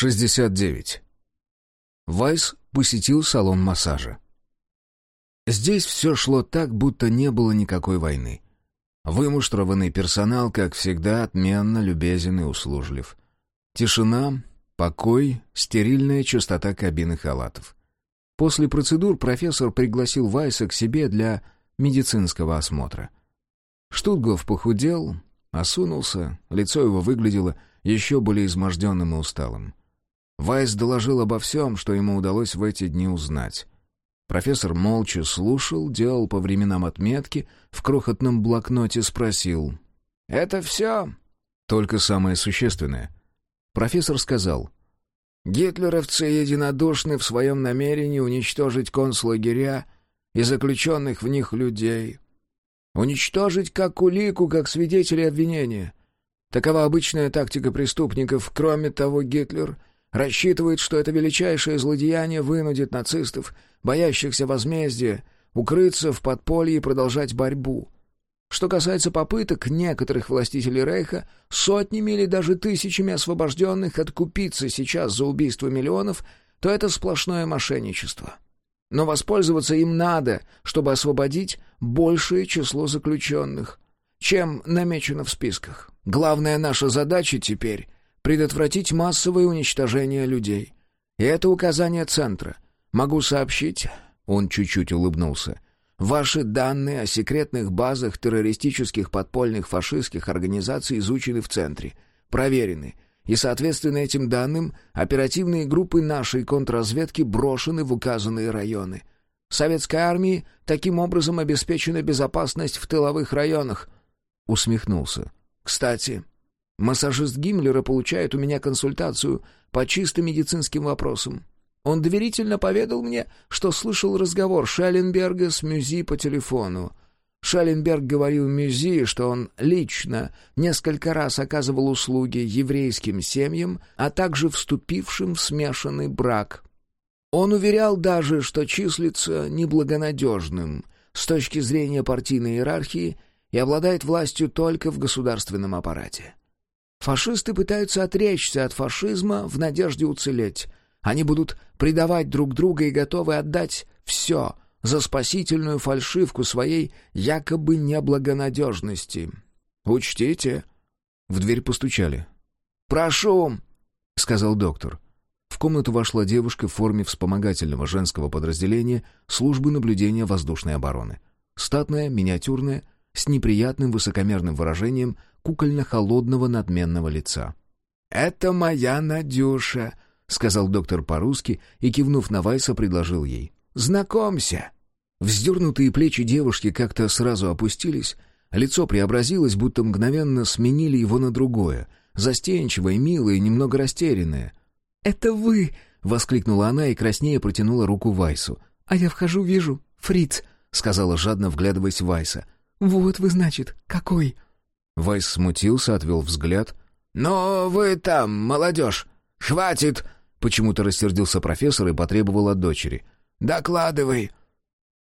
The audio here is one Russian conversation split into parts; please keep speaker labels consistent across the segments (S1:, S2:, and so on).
S1: 69. Вайс посетил салон массажа. Здесь все шло так, будто не было никакой войны. Вымуштрованный персонал, как всегда, отменно любезен и услужлив. Тишина, покой, стерильная чистота кабины халатов. После процедур профессор пригласил Вайса к себе для медицинского осмотра. Штутгов похудел, осунулся, лицо его выглядело еще более изможденным и усталым. Вайс доложил обо всем, что ему удалось в эти дни узнать. Профессор молча слушал, делал по временам отметки, в крохотном блокноте спросил. «Это все?» «Только самое существенное». Профессор сказал. «Гитлеровцы единодушны в своем намерении уничтожить концлагеря и заключенных в них людей. Уничтожить как улику, как свидетелей обвинения. Такова обычная тактика преступников. Кроме того, Гитлер рассчитывает, что это величайшее злодеяние вынудит нацистов, боящихся возмездия, укрыться в подполье и продолжать борьбу. Что касается попыток некоторых властителей Рейха сотнями или даже тысячами освобожденных откупиться сейчас за убийство миллионов, то это сплошное мошенничество. Но воспользоваться им надо, чтобы освободить большее число заключенных, чем намечено в списках. Главная наша задача теперь — предотвратить массовое уничтожение людей. И это указание Центра. Могу сообщить, он чуть-чуть улыбнулся, ваши данные о секретных базах террористических подпольных фашистских организаций изучены в Центре, проверены, и, соответственно, этим данным оперативные группы нашей контрразведки брошены в указанные районы. Советской армии таким образом обеспечена безопасность в тыловых районах. Усмехнулся. Кстати, массажист Гиммлера получает у меня консультацию по чисто медицинским вопросам. Он доверительно поведал мне, что слышал разговор Шелленберга с Мюзи по телефону. Шелленберг говорил Мюзи, что он лично несколько раз оказывал услуги еврейским семьям, а также вступившим в смешанный брак. Он уверял даже, что числится неблагонадежным с точки зрения партийной иерархии и обладает властью только в государственном аппарате. Фашисты пытаются отречься от фашизма в надежде уцелеть. Они будут предавать друг друга и готовы отдать все за спасительную фальшивку своей якобы неблагонадежности. Учтите. В дверь постучали. «Прошу», — сказал доктор. В комнату вошла девушка в форме вспомогательного женского подразделения службы наблюдения воздушной обороны. Статная, миниатюрная, с неприятным высокомерным выражением кукольно-холодного надменного лица. «Это моя Надюша», — сказал доктор по-русски и, кивнув на Вайса, предложил ей. «Знакомься». Вздернутые плечи девушки как-то сразу опустились, лицо преобразилось, будто мгновенно сменили его на другое, застенчивое, милое, немного растерянное.
S2: «Это вы!» — воскликнула она и краснее протянула руку Вайсу. «А я вхожу, вижу. Фриц!» — сказала жадно, вглядываясь в Вайса. «Вот вы, значит, какой!»
S1: Вайс смутился, отвел взгляд.
S3: «Но вы там, молодежь! Хватит!»
S1: Почему-то рассердился профессор и потребовал от дочери.
S3: «Докладывай!»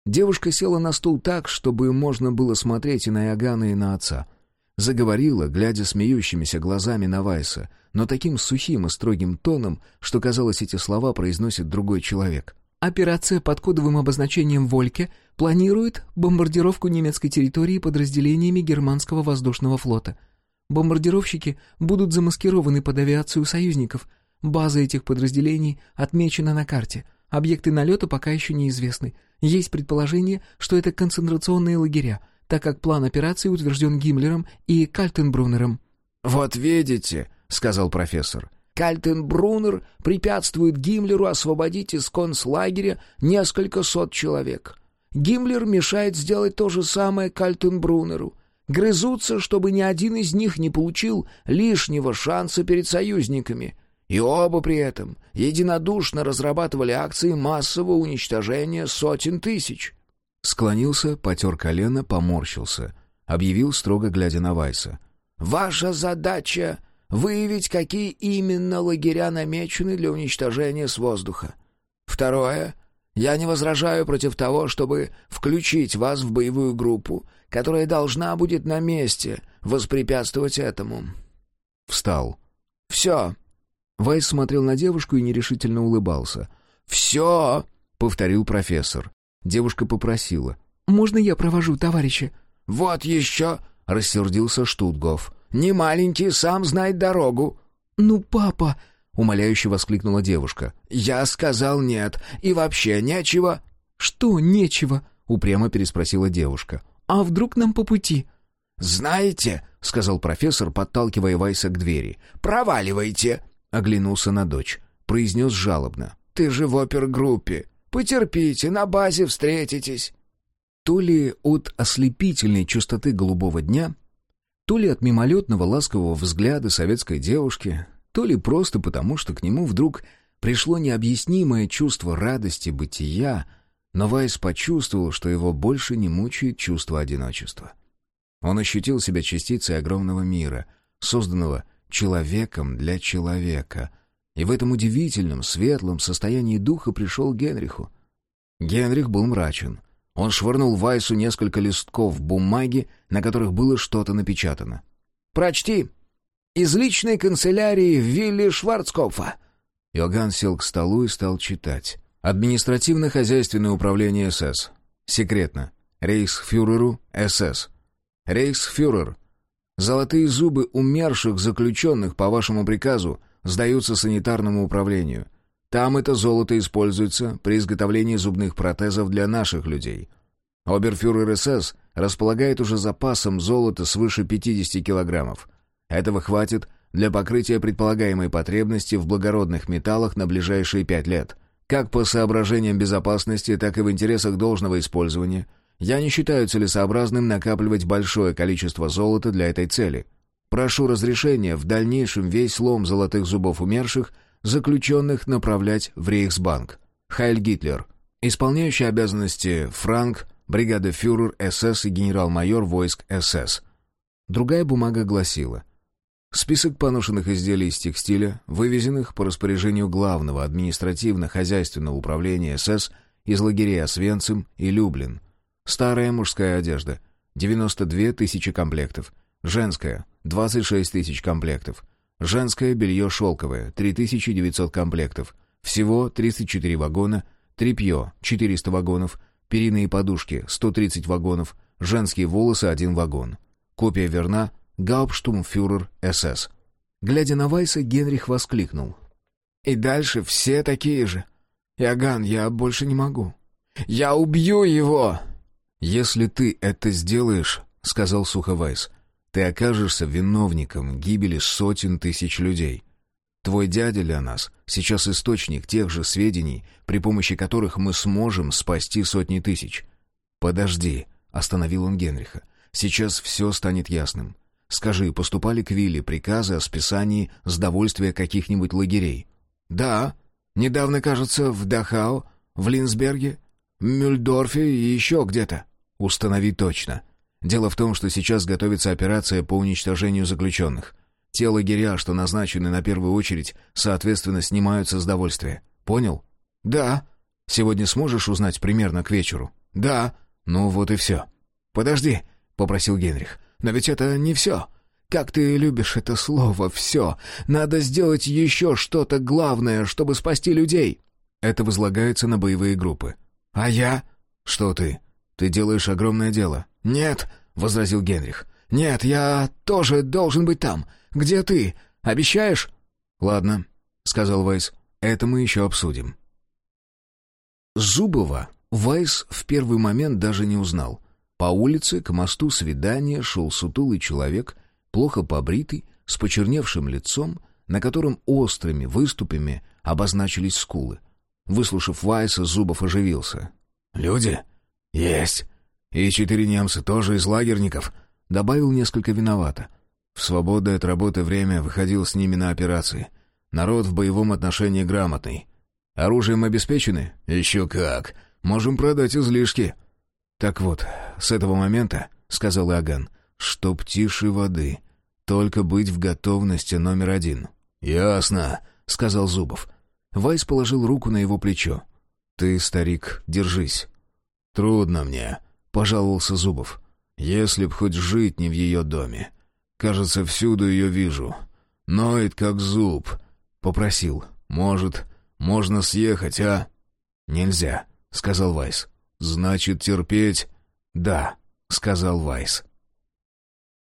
S1: Девушка села на стул так, чтобы можно было смотреть и на Иоганна, и на отца. Заговорила, глядя смеющимися глазами на Вайса, но таким сухим и строгим тоном, что, казалось, эти слова произносит другой человек.
S2: Операция под кодовым обозначением «Вольке» планирует бомбардировку немецкой территории подразделениями германского воздушного флота. Бомбардировщики будут замаскированы под авиацию союзников. База этих подразделений отмечена на карте. Объекты налета пока еще неизвестны. Есть предположение, что это концентрационные лагеря, так как план операции утвержден Гиммлером и Кальтенбруннером.
S3: «Вот видите», — сказал профессор, Кальтенбруннер препятствует Гиммлеру освободить из концлагеря несколько сот человек. Гиммлер мешает сделать то же самое Кальтенбруннеру. Грызутся, чтобы ни один из них не получил лишнего шанса перед союзниками. И оба при этом единодушно разрабатывали акции массового уничтожения сотен тысяч.
S1: Склонился, потер колено, поморщился. Объявил, строго глядя на Вайса.
S3: «Ваша задача выявить, какие именно лагеря намечены для уничтожения с воздуха. Второе. Я не возражаю против того, чтобы включить вас в боевую группу, которая должна будет на месте воспрепятствовать этому.
S1: Встал.
S3: Все.
S1: Вайс смотрел на девушку и нерешительно улыбался.
S3: «Все!»
S1: — повторил профессор. Девушка попросила.
S2: «Можно я провожу, товарища?»
S3: «Вот еще!» — рассердился Штутгов. «Не маленький, сам знает дорогу».
S2: «Ну, папа!»
S1: — умоляюще воскликнула девушка.
S3: «Я сказал нет, и вообще нечего».
S2: «Что нечего?»
S1: — упрямо переспросила девушка.
S2: «А вдруг нам по пути?»
S3: «Знаете», — сказал профессор, подталкивая Вайса к двери, — «проваливайте».
S1: Оглянулся на дочь. Произнес жалобно.
S3: «Ты же в опергруппе. Потерпите, на базе встретитесь».
S1: То ли от ослепительной чистоты голубого дня, то ли от мимолетного ласкового взгляда советской девушки, то ли просто потому, что к нему вдруг пришло необъяснимое чувство радости бытия, но Вайс почувствовал, что его больше не мучает чувство одиночества. Он ощутил себя частицей огромного мира, созданного человеком для человека, и в этом удивительном, светлом состоянии духа пришел Генриху. Генрих был мрачен. Он швырнул Вайсу несколько листков бумаги, на которых было что-то напечатано.
S3: «Прочти! Из личной канцелярии Вилли Шварцкопфа!»
S1: Иоганн сел к столу и стал читать. «Административно-хозяйственное управление СС. Секретно. Рейхсфюреру СС. Рейхсфюрер. Золотые зубы умерших заключенных по вашему приказу сдаются санитарному управлению. Там это золото используется при изготовлении зубных протезов для наших людей. Оберфюрер СС располагает уже запасом золота свыше 50 килограммов. Этого хватит для покрытия предполагаемой потребности в благородных металлах на ближайшие пять лет. Как по соображениям безопасности, так и в интересах должного использования. Я не считаю целесообразным накапливать большое количество золота для этой цели. Прошу разрешения в дальнейшем весь лом золотых зубов умерших – заключенных направлять в Рейхсбанк. Хайль Гитлер. Исполняющий обязанности Франк, бригада фюрер СС и генерал-майор войск СС. Другая бумага гласила. Список поношенных изделий из текстиля, вывезенных по распоряжению главного административно-хозяйственного управления СС из лагерей Освенцим и Люблин. Старая мужская одежда – 92 тысячи комплектов. Женская – 26 тысяч комплектов. Женское белье шелковое, 3900 комплектов. Всего 34 вагона, тряпье, 400 вагонов, периные подушки, 130 вагонов, женские волосы, один вагон. Копия верна, Гауптштумфюрер СС. Глядя на Вайса, Генрих воскликнул.
S3: «И дальше все такие же. Иоганн, я больше не могу. Я убью его!»
S1: «Если ты это сделаешь, — сказал сухо Вайс, ты окажешься виновником гибели сотен тысяч людей. Твой дядя для нас сейчас источник тех же сведений, при помощи которых мы сможем спасти сотни тысяч. Подожди, остановил он Генриха. Сейчас все станет ясным. Скажи, поступали к Вилле приказы о списании с довольствия каких-нибудь лагерей?
S3: Да. Недавно, кажется, в Дахау, в Линсберге, Мюльдорфе и еще где-то.
S1: Установи точно. Дело в том, что сейчас готовится операция по уничтожению заключенных. Те лагеря, что назначены на первую очередь, соответственно, снимаются с довольствия. Понял?
S3: Да.
S1: Сегодня сможешь узнать примерно к вечеру?
S3: Да.
S1: Ну вот и все.
S3: Подожди, попросил Генрих. Но ведь это не все. Как ты любишь это слово «все». Надо сделать еще что-то главное, чтобы спасти людей.
S1: Это возлагается на боевые группы.
S3: А я?
S1: Что ты? Ты делаешь огромное дело.
S3: «Нет», — возразил Генрих. «Нет, я тоже должен быть там. Где ты? Обещаешь?»
S1: «Ладно», — сказал Вайс. «Это мы еще обсудим». Зубова Вайс в первый момент даже не узнал. По улице к мосту свидания шел сутулый человек, плохо побритый, с почерневшим лицом, на котором острыми выступами обозначились скулы. Выслушав Вайса, Зубов оживился.
S3: «Люди?» «Есть.
S1: «И четыре немца тоже из лагерников», — добавил несколько виновато. В свободное от работы время выходил с ними на операции. Народ в боевом отношении грамотный. Оружием обеспечены? Еще как. Можем продать излишки. Так вот, с этого момента, — сказал Иоганн, — чтоб тише воды. Только быть в готовности номер один. «Ясно», — сказал Зубов. Вайс положил руку на его плечо. «Ты, старик, держись». «Трудно мне», пожаловался Зубов. «Если б хоть жить не в ее доме. Кажется, всюду ее вижу. Ноет, как зуб. Попросил. «Может, можно съехать, а?» «Нельзя», — сказал Вайс. «Значит, терпеть?» «Да», — сказал Вайс.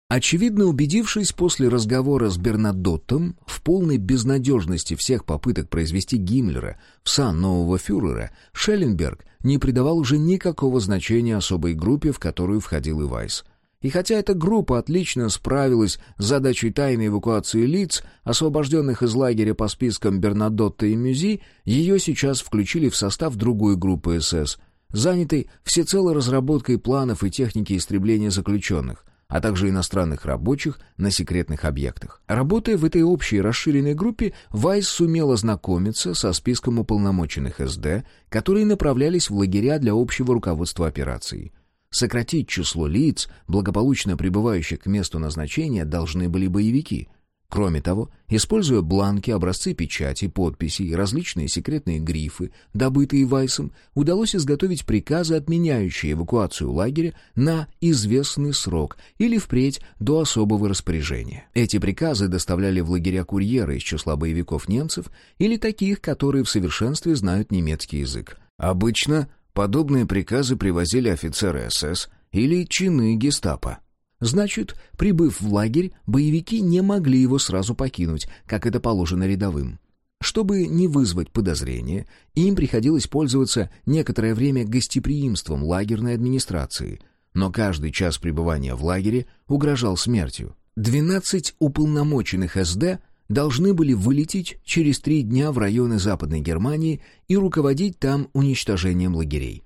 S3: Очевидно убедившись после разговора с Бернадоттом в полной безнадежности всех попыток произвести Гиммлера в сан нового фюрера, Шелленберг не придавал уже никакого значения особой группе, в которую входил и Вайс. И хотя эта группа отлично справилась с задачей тайной эвакуации лиц, освобожденных из лагеря по спискам Бернадотта и Мюзи, ее сейчас включили в состав другой группы СС, занятой всецело разработкой планов и техники истребления заключенных, а также иностранных рабочих на секретных объектах. Работая в этой общей расширенной группе, Вайс сумел ознакомиться со списком уполномоченных СД, которые направлялись в лагеря для общего руководства операцией. Сократить число лиц, благополучно прибывающих к месту назначения, должны были боевики — Кроме того, используя бланки, образцы печати, подписи и различные секретные грифы, добытые Вайсом, удалось изготовить приказы, отменяющие эвакуацию лагеря на известный срок или впредь до особого распоряжения. Эти приказы доставляли в лагеря курьеры из числа боевиков немцев или таких, которые в совершенстве знают немецкий язык. Обычно подобные приказы привозили офицеры СС или чины гестапо. Значит, прибыв в лагерь, боевики не могли его сразу покинуть, как это положено рядовым. Чтобы не вызвать подозрения, им приходилось пользоваться некоторое время гостеприимством лагерной администрации, но каждый час пребывания в лагере угрожал смертью. 12 уполномоченных СД должны были вылететь через три дня в районы Западной Германии и руководить там уничтожением лагерей.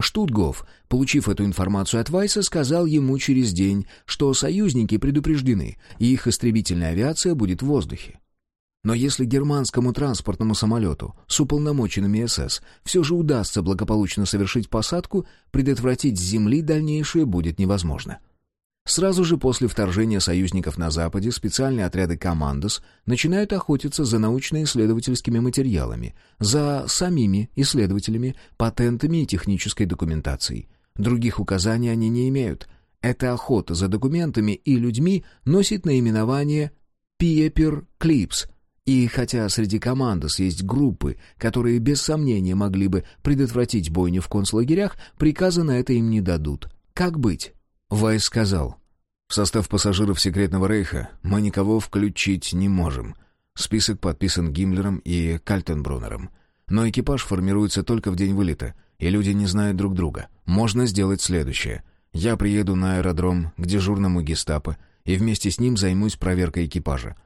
S3: Штутгоф, получив эту информацию от Вайса, сказал ему через день, что союзники предупреждены, и их истребительная авиация будет в воздухе. Но если германскому транспортному самолету с уполномоченными СС все же удастся благополучно совершить посадку, предотвратить с земли дальнейшее будет невозможно. Сразу же после вторжения союзников на Западе специальные отряды «Командос» начинают охотиться за научно-исследовательскими материалами, за самими исследователями, патентами и технической документацией. Других указаний они не имеют. Эта охота за документами и людьми носит наименование «Пиепер Клипс», и хотя среди командос есть группы, которые без сомнения могли бы предотвратить бойню в концлагерях, приказа на это им не дадут. Как быть? Вайс сказал, «В состав пассажиров секретного рейха мы никого включить не можем. Список подписан Гиммлером и Кальтенбруннером. Но экипаж формируется только в день вылета, и люди не знают друг друга. Можно сделать следующее. Я приеду на аэродром к дежурному гестапо и вместе с ним займусь проверкой экипажа.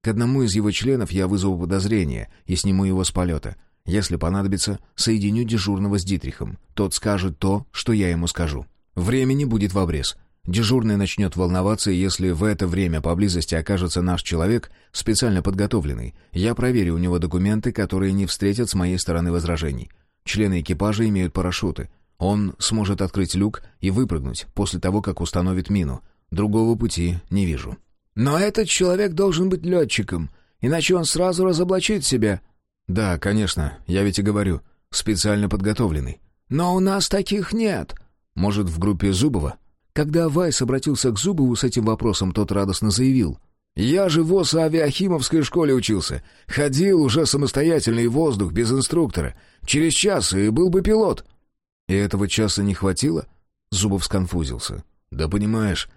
S3: К одному из его членов я вызову подозрение и сниму его с полета. Если понадобится, соединю дежурного с Дитрихом. Тот скажет то, что я ему скажу». Времени будет в обрез. Дежурный начнет волноваться, если в это время поблизости окажется наш человек, специально подготовленный, я проверю у него документы, которые не встретят с моей стороны возражений. Члены экипажа имеют парашюты. Он сможет открыть люк и выпрыгнуть после того, как установит мину. Другого пути не вижу. «Но этот человек должен быть летчиком, иначе он сразу разоблачит себя».
S1: «Да, конечно, я ведь и говорю, специально подготовленный».
S3: «Но у нас таких нет»,
S1: может, в группе Зубова?
S3: Когда Вайс обратился к Зубову с этим вопросом, тот радостно заявил. «Я же в ОСА-авиахимовской школе учился. Ходил уже самостоятельный воздух, без инструктора. Через час и был бы пилот».
S1: «И этого часа не хватило?» Зубов сконфузился. «Да понимаешь,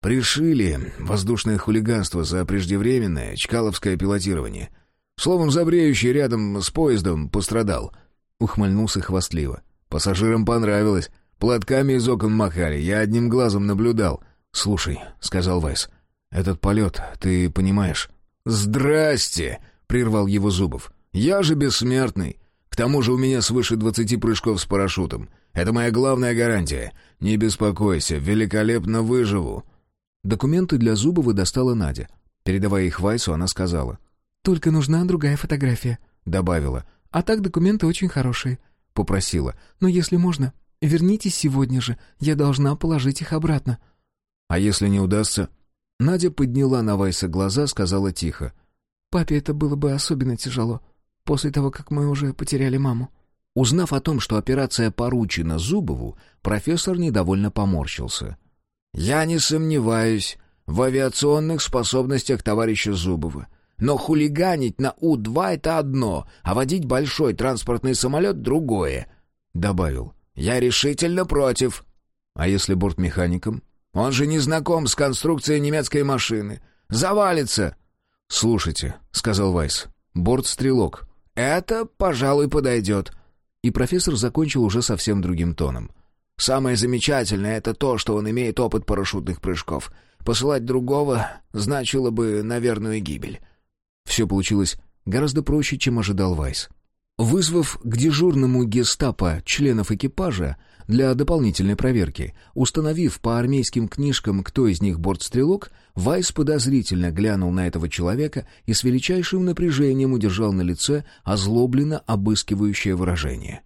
S1: пришили воздушное хулиганство за преждевременное чкаловское пилотирование. Словом, забреющий рядом с поездом пострадал». Ухмыльнулся хвастливо. «Пассажирам понравилось». Платками из окон махали, я одним глазом наблюдал. «Слушай», — сказал Вайс, — «этот полет, ты понимаешь?»
S3: «Здрасте!» — прервал его Зубов. «Я же бессмертный. К тому же у меня свыше двадцати прыжков с парашютом. Это моя главная гарантия. Не беспокойся, великолепно выживу».
S2: Документы для Зубова достала Надя. Передавая их Вайсу, она сказала. «Только нужна другая фотография», — добавила. «А так документы очень хорошие», — попросила. «Но если можно, Вернитесь сегодня же, я должна положить их обратно».
S1: «А если не удастся?» Надя подняла на Вайса глаза, сказала тихо.
S2: «Папе это было бы особенно тяжело, после того, как мы уже потеряли маму».
S3: Узнав о том, что операция поручена Зубову, профессор недовольно поморщился. «Я не сомневаюсь в авиационных способностях товарища Зубова. Но хулиганить на У-2 — это одно, а водить большой транспортный самолет — другое. Добавил. «Я решительно против».
S1: «А если бортмехаником?»
S3: «Он же не знаком с конструкцией немецкой машины. Завалится!»
S1: «Слушайте», — сказал Вайс, — «бортстрелок».
S3: «Это, пожалуй, подойдет».
S1: И профессор закончил уже совсем другим тоном.
S3: «Самое замечательное — это то, что он имеет опыт парашютных прыжков. Посылать другого значило бы на верную гибель».
S1: Все получилось гораздо проще, чем ожидал Вайс. Вызвав к дежурному гестапо членов экипажа для дополнительной проверки, установив по армейским книжкам, кто из них бортстрелок, Вайс подозрительно глянул на этого человека и с величайшим напряжением удержал на лице озлобленно обыскивающее выражение.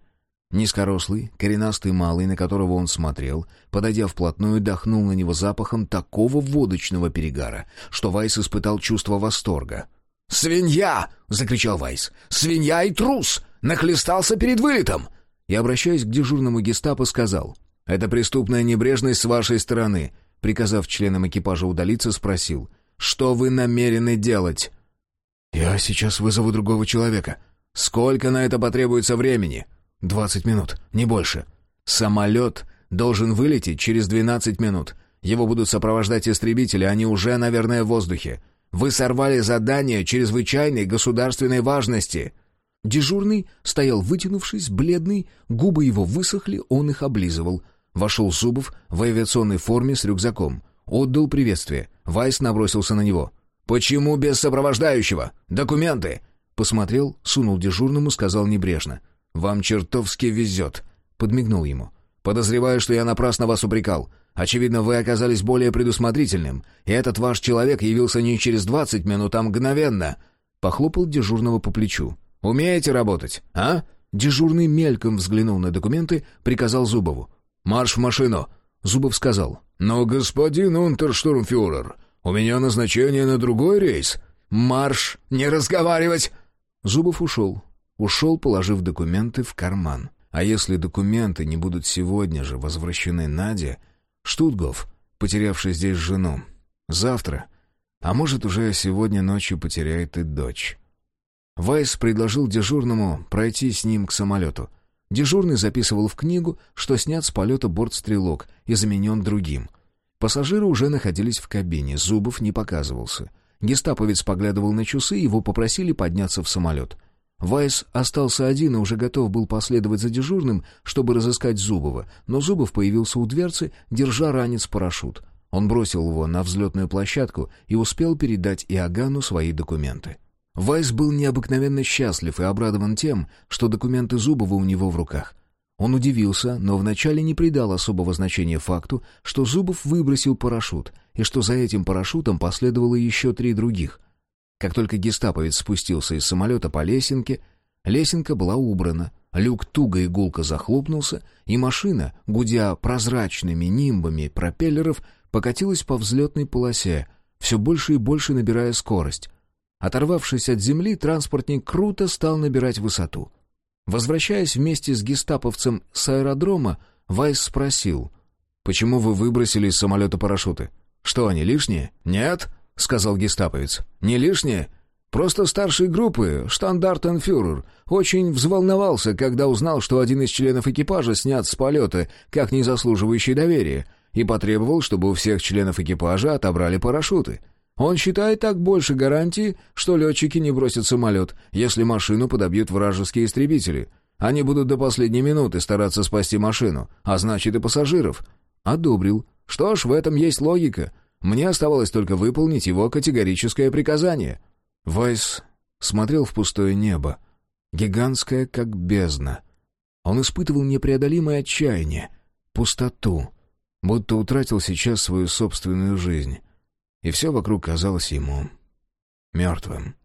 S1: Низкорослый, коренастый малый, на которого он смотрел, подойдя вплотную, дохнул на него запахом такого водочного перегара, что Вайс испытал чувство восторга —
S3: «Свинья!» — закричал Вайс. «Свинья и трус! Нахлестался перед вылетом!»
S1: И, обращаясь к дежурному гестапо, сказал. «Это преступная небрежность с вашей стороны», приказав членам экипажа удалиться, спросил. «Что вы намерены делать?»
S3: «Я сейчас вызову другого человека.
S1: Сколько на это потребуется времени?»
S3: «Двадцать минут, не больше».
S1: «Самолет должен вылететь через двенадцать минут. Его будут сопровождать истребители, они уже, наверное, в воздухе. Вы сорвали задание чрезвычайной государственной важности». Дежурный стоял вытянувшись, бледный, губы его высохли, он их облизывал. Вошел Зубов в авиационной форме с рюкзаком. Отдал приветствие. Вайс набросился на него. «Почему без сопровождающего? Документы!» Посмотрел, сунул дежурному, сказал небрежно. «Вам чертовски везет!» Подмигнул ему. «Подозреваю, что я напрасно вас упрекал. Очевидно, вы оказались более предусмотрительным, и этот ваш человек явился не через двадцать минут, а мгновенно». Похлопал дежурного по плечу. «Умеете работать, а?» Дежурный мельком взглянул на документы, приказал Зубову. «Марш в машину!» Зубов сказал. «Но, господин унтерштурмфюрер, у меня назначение на другой рейс. Марш! Не разговаривать!» Зубов ушел. Ушел, положив документы в карман. А если документы не будут сегодня же возвращены Наде, Штутгов, потерявший здесь жену. Завтра, а может уже сегодня ночью потеряет и дочь. Вайс предложил дежурному пройти с ним к самолету. Дежурный записывал в книгу, что снят с полета бортстрелок и заменен другим. Пассажиры уже находились в кабине, Зубов не показывался. Гестаповец поглядывал на часы, его попросили подняться в самолет — Вайс остался один и уже готов был последовать за дежурным, чтобы разыскать Зубова, но Зубов появился у дверцы, держа ранец-парашют. Он бросил его на взлетную площадку и успел передать Иоганну свои документы. Вайс был необыкновенно счастлив и обрадован тем, что документы Зубова у него в руках. Он удивился, но вначале не придал особого значения факту, что Зубов выбросил парашют, и что за этим парашютом последовало еще три других — как только гестаповец спустился из самолета по лесенке, лесенка была убрана, люк туго и гулко захлопнулся, и машина, гудя прозрачными нимбами пропеллеров, покатилась по взлетной полосе, все больше и больше набирая скорость. Оторвавшись от земли, транспортник круто стал набирать высоту. Возвращаясь вместе с гестаповцем с аэродрома, Вайс спросил, «Почему вы выбросили из самолета парашюты? Что, они лишние?» «Нет», — сказал гестаповец. «Не лишнее. Просто старший группы, штандартенфюрер, очень взволновался, когда узнал, что один из членов экипажа снят с полета, как не заслуживающий доверия, и потребовал, чтобы у всех членов экипажа отобрали парашюты. Он считает так больше гарантии, что летчики не бросят самолет, если машину подобьют вражеские истребители. Они будут до последней минуты стараться спасти машину, а значит и пассажиров. Одобрил. Что ж, в этом есть логика. Мне оставалось только выполнить его категорическое приказание. Вайс смотрел в пустое небо, гигантское, как бездна. Он испытывал непреодолимое отчаяние, пустоту, будто утратил сейчас свою собственную жизнь. И все вокруг казалось ему мертвым.